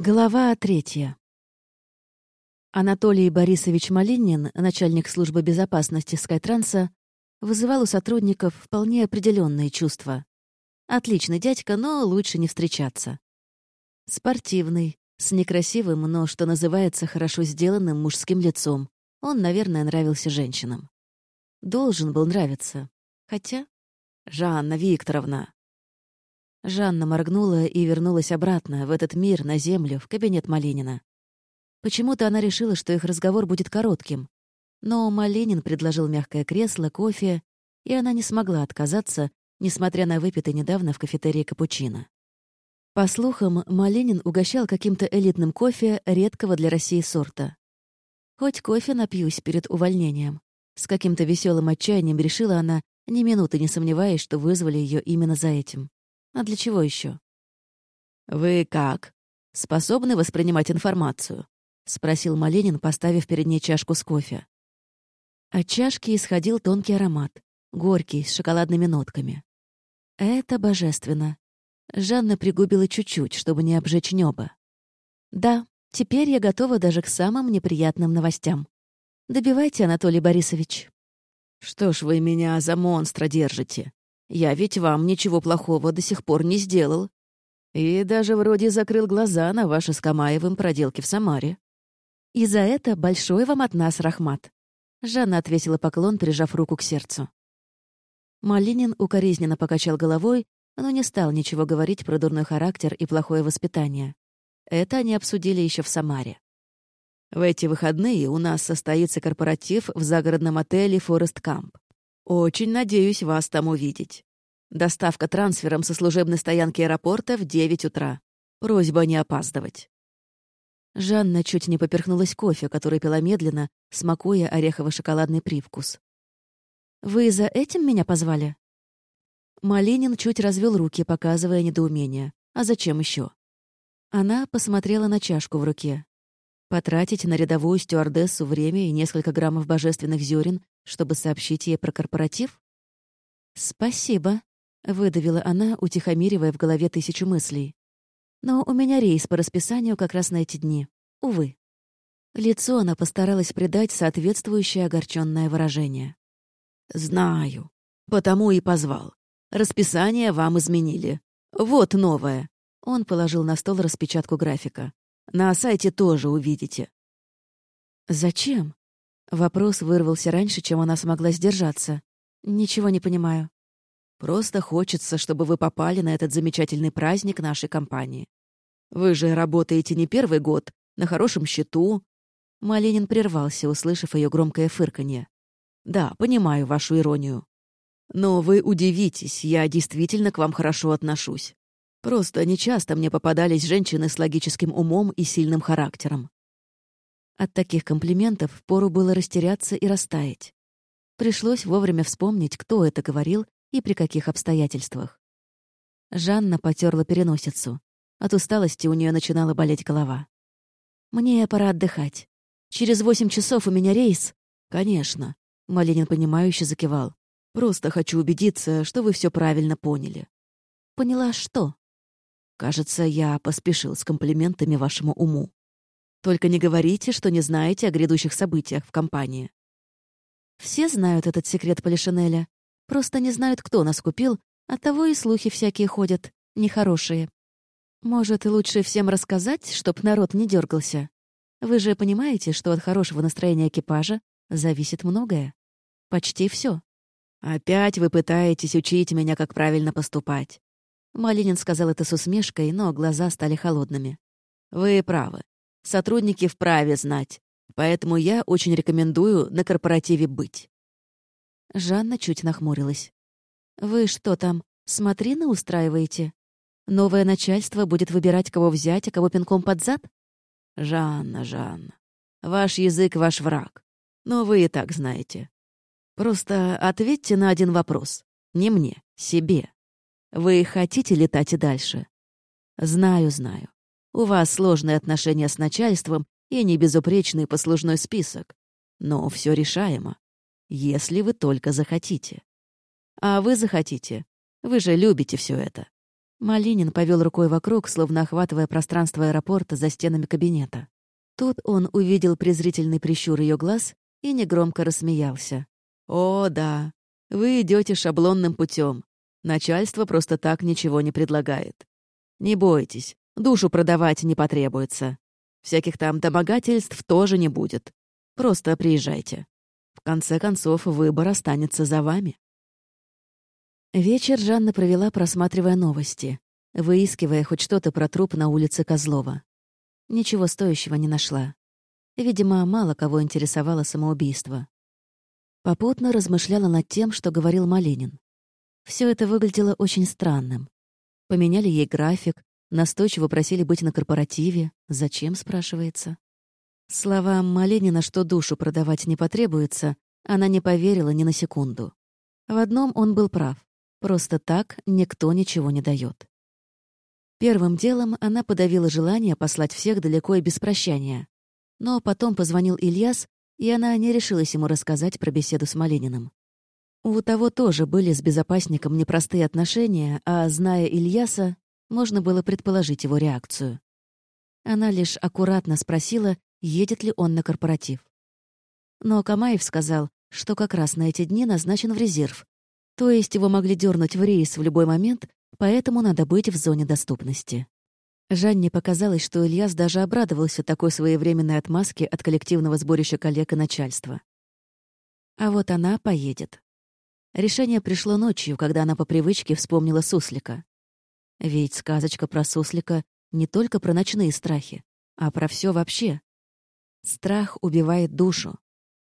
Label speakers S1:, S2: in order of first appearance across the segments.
S1: Глава третья. Анатолий Борисович Малинин, начальник службы безопасности Скайтранса, вызывал у сотрудников вполне определенные чувства. Отличный дядька, но лучше не встречаться. Спортивный, с некрасивым, но, что называется, хорошо сделанным мужским лицом. Он, наверное, нравился женщинам. Должен был нравиться. Хотя... «Жанна Викторовна», Жанна моргнула и вернулась обратно, в этот мир, на землю, в кабинет Малинина. Почему-то она решила, что их разговор будет коротким. Но Малинин предложил мягкое кресло, кофе, и она не смогла отказаться, несмотря на выпитый недавно в кафетерии капучино. По слухам, Малинин угощал каким-то элитным кофе редкого для России сорта. «Хоть кофе напьюсь перед увольнением». С каким-то веселым отчаянием решила она, ни минуты не сомневаясь, что вызвали ее именно за этим. А для чего еще? «Вы как? Способны воспринимать информацию?» — спросил Маленин, поставив перед ней чашку с кофе. От чашки исходил тонкий аромат, горький, с шоколадными нотками. «Это божественно». Жанна пригубила чуть-чуть, чтобы не обжечь небо. «Да, теперь я готова даже к самым неприятным новостям. Добивайте, Анатолий Борисович». «Что ж вы меня за монстра держите?» Я ведь вам ничего плохого до сих пор не сделал. И даже вроде закрыл глаза на ваши с Камаевым проделки в Самаре. И за это большой вам от нас, Рахмат. Жанна отвесила поклон, прижав руку к сердцу. Малинин укоризненно покачал головой, но не стал ничего говорить про дурной характер и плохое воспитание. Это они обсудили еще в Самаре. В эти выходные у нас состоится корпоратив в загородном отеле «Форест Камп». Очень надеюсь вас там увидеть. Доставка трансфером со служебной стоянки аэропорта в 9 утра. Просьба не опаздывать. Жанна чуть не поперхнулась кофе, который пила медленно, смакуя орехово-шоколадный привкус. «Вы за этим меня позвали?» Малинин чуть развел руки, показывая недоумение. «А зачем еще? Она посмотрела на чашку в руке. Потратить на рядовую стюардессу время и несколько граммов божественных зерен, чтобы сообщить ей про корпоратив? «Спасибо», — выдавила она, утихомиривая в голове тысячу мыслей. «Но у меня рейс по расписанию как раз на эти дни. Увы». Лицо она постаралась придать соответствующее огорченное выражение. «Знаю. Потому и позвал. Расписание вам изменили. Вот новое». Он положил на стол распечатку графика. На сайте тоже увидите». «Зачем?» Вопрос вырвался раньше, чем она смогла сдержаться. «Ничего не понимаю». «Просто хочется, чтобы вы попали на этот замечательный праздник нашей компании. Вы же работаете не первый год, на хорошем счету». Малинин прервался, услышав ее громкое фырканье. «Да, понимаю вашу иронию. Но вы удивитесь, я действительно к вам хорошо отношусь. Просто нечасто мне попадались женщины с логическим умом и сильным характером. От таких комплиментов впору было растеряться и растаять. Пришлось вовремя вспомнить, кто это говорил и при каких обстоятельствах. Жанна потерла переносицу. От усталости у нее начинала болеть голова. «Мне пора отдыхать. Через восемь часов у меня рейс». «Конечно», — Малинин понимающе закивал. «Просто хочу убедиться, что вы все правильно поняли». «Поняла что?» Кажется, я поспешил с комплиментами вашему уму. Только не говорите, что не знаете о грядущих событиях в компании. Все знают этот секрет Полишинеля. Просто не знают, кто нас купил, оттого и слухи всякие ходят, нехорошие. Может, лучше всем рассказать, чтоб народ не дергался. Вы же понимаете, что от хорошего настроения экипажа зависит многое. Почти все. Опять вы пытаетесь учить меня, как правильно поступать. Малинин сказал это с усмешкой, но глаза стали холодными. «Вы правы. Сотрудники вправе знать. Поэтому я очень рекомендую на корпоративе быть». Жанна чуть нахмурилась. «Вы что там, смотрины устраиваете? Новое начальство будет выбирать, кого взять, а кого пинком под зад?» «Жанна, Жанна, ваш язык — ваш враг. Но вы и так знаете. Просто ответьте на один вопрос. Не мне, себе. Вы хотите летать и дальше? Знаю, знаю. У вас сложные отношения с начальством и небезупречный послужной список. Но все решаемо, если вы только захотите. А вы захотите. Вы же любите все это. Малинин повел рукой вокруг, словно охватывая пространство аэропорта за стенами кабинета. Тут он увидел презрительный прищур ее глаз и негромко рассмеялся. «О, да, вы идете шаблонным путем. Начальство просто так ничего не предлагает. Не бойтесь, душу продавать не потребуется. Всяких там домогательств тоже не будет. Просто приезжайте. В конце концов, выбор останется за вами. Вечер Жанна провела, просматривая новости, выискивая хоть что-то про труп на улице Козлова. Ничего стоящего не нашла. Видимо, мало кого интересовало самоубийство. Попутно размышляла над тем, что говорил Малинин. Все это выглядело очень странным. Поменяли ей график, настойчиво просили быть на корпоративе. Зачем, спрашивается? Словам Маленина, что душу продавать не потребуется, она не поверила ни на секунду. В одном он был прав. Просто так никто ничего не дает. Первым делом она подавила желание послать всех далеко и без прощания. Но потом позвонил Ильяс, и она не решилась ему рассказать про беседу с Малининым. У того тоже были с безопасником непростые отношения, а, зная Ильяса, можно было предположить его реакцию. Она лишь аккуратно спросила, едет ли он на корпоратив. Но Камаев сказал, что как раз на эти дни назначен в резерв, то есть его могли дернуть в рейс в любой момент, поэтому надо быть в зоне доступности. Жанне показалось, что Ильяс даже обрадовался такой своевременной отмазке от коллективного сборища коллег и начальства. А вот она поедет. Решение пришло ночью, когда она по привычке вспомнила Суслика. Ведь сказочка про Суслика не только про ночные страхи, а про все вообще. Страх убивает душу.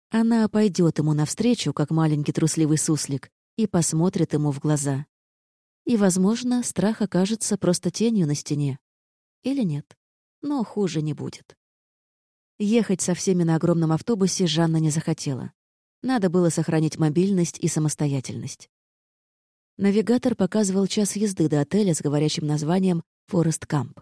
S1: Она пойдет ему навстречу, как маленький трусливый суслик, и посмотрит ему в глаза. И, возможно, страх окажется просто тенью на стене. Или нет. Но хуже не будет. Ехать со всеми на огромном автобусе Жанна не захотела. Надо было сохранить мобильность и самостоятельность. Навигатор показывал час езды до отеля с говорящим названием «Форест Камп».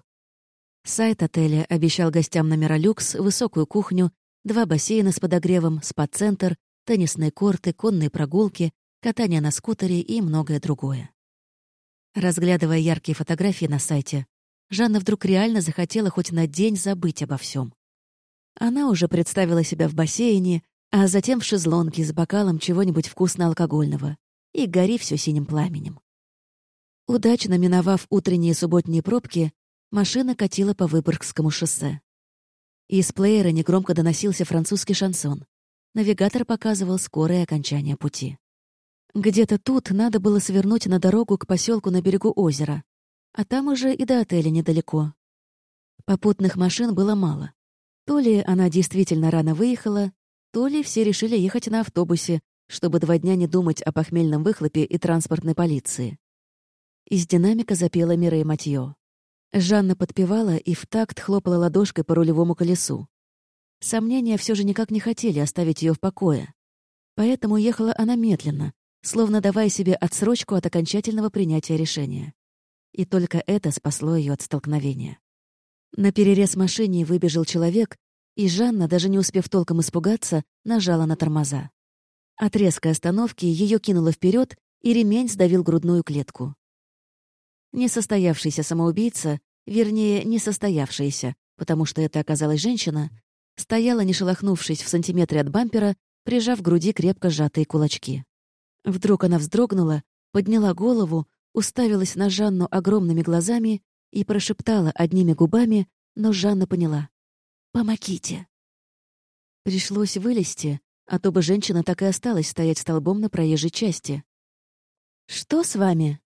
S1: Сайт отеля обещал гостям номера люкс, высокую кухню, два бассейна с подогревом, спа-центр, теннисные корты, конные прогулки, катание на скутере и многое другое. Разглядывая яркие фотографии на сайте, Жанна вдруг реально захотела хоть на день забыть обо всем. Она уже представила себя в бассейне, а затем в шезлонге с бокалом чего-нибудь вкусно-алкогольного, и гори все синим пламенем. Удачно миновав утренние субботние пробки, машина катила по Выборгскому шоссе. Из плеера негромко доносился французский шансон. Навигатор показывал скорое окончание пути. Где-то тут надо было свернуть на дорогу к поселку на берегу озера, а там уже и до отеля недалеко. Попутных машин было мало. То ли она действительно рано выехала, то ли все решили ехать на автобусе, чтобы два дня не думать о похмельном выхлопе и транспортной полиции. Из динамика запела Мирей Матьё. Жанна подпевала и в такт хлопала ладошкой по рулевому колесу. Сомнения все же никак не хотели оставить ее в покое. Поэтому ехала она медленно, словно давая себе отсрочку от окончательного принятия решения. И только это спасло ее от столкновения. На перерез машине выбежал человек, и Жанна, даже не успев толком испугаться, нажала на тормоза. От резкой остановки ее кинуло вперед, и ремень сдавил грудную клетку. Несостоявшийся самоубийца, вернее, несостоявшаяся, потому что это оказалась женщина, стояла, не шелохнувшись в сантиметре от бампера, прижав к груди крепко сжатые кулачки. Вдруг она вздрогнула, подняла голову, уставилась на Жанну огромными глазами и прошептала одними губами, но Жанна поняла. «Помогите!» Пришлось вылезти, а то бы женщина так и осталась стоять столбом на проезжей части. «Что с вами?»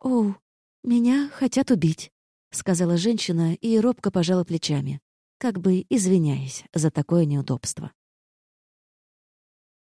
S1: «Оу, меня хотят убить», — сказала женщина и робко пожала плечами, как бы извиняясь за такое неудобство.